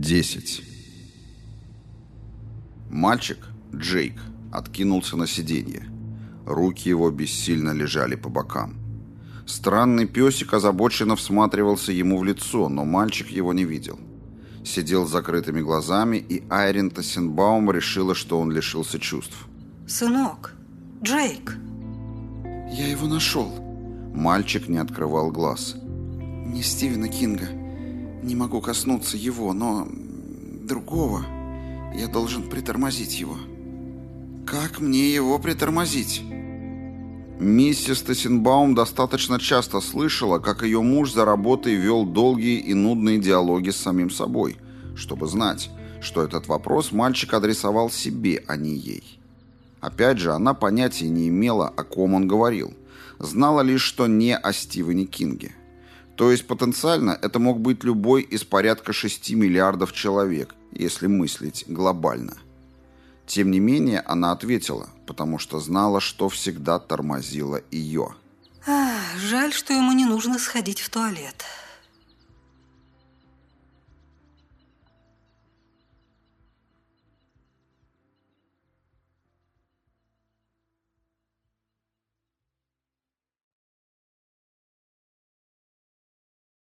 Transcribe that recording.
10. Мальчик, Джейк, откинулся на сиденье. Руки его бессильно лежали по бокам. Странный песик озабоченно всматривался ему в лицо, но мальчик его не видел. Сидел с закрытыми глазами, и Айрин Тассенбаум решила, что он лишился чувств. Сынок, Джейк. Я его нашел. Мальчик не открывал глаз. Не Стивена Кинга. Не могу коснуться его, но другого. Я должен притормозить его. Как мне его притормозить? Миссис Тессенбаум достаточно часто слышала, как ее муж за работой вел долгие и нудные диалоги с самим собой, чтобы знать, что этот вопрос мальчик адресовал себе, а не ей. Опять же, она понятия не имела, о ком он говорил. Знала лишь, что не о Стивене Кинге. То есть потенциально это мог быть любой из порядка 6 миллиардов человек, если мыслить глобально. Тем не менее, она ответила, потому что знала, что всегда тормозила ее. А, жаль, что ему не нужно сходить в туалет.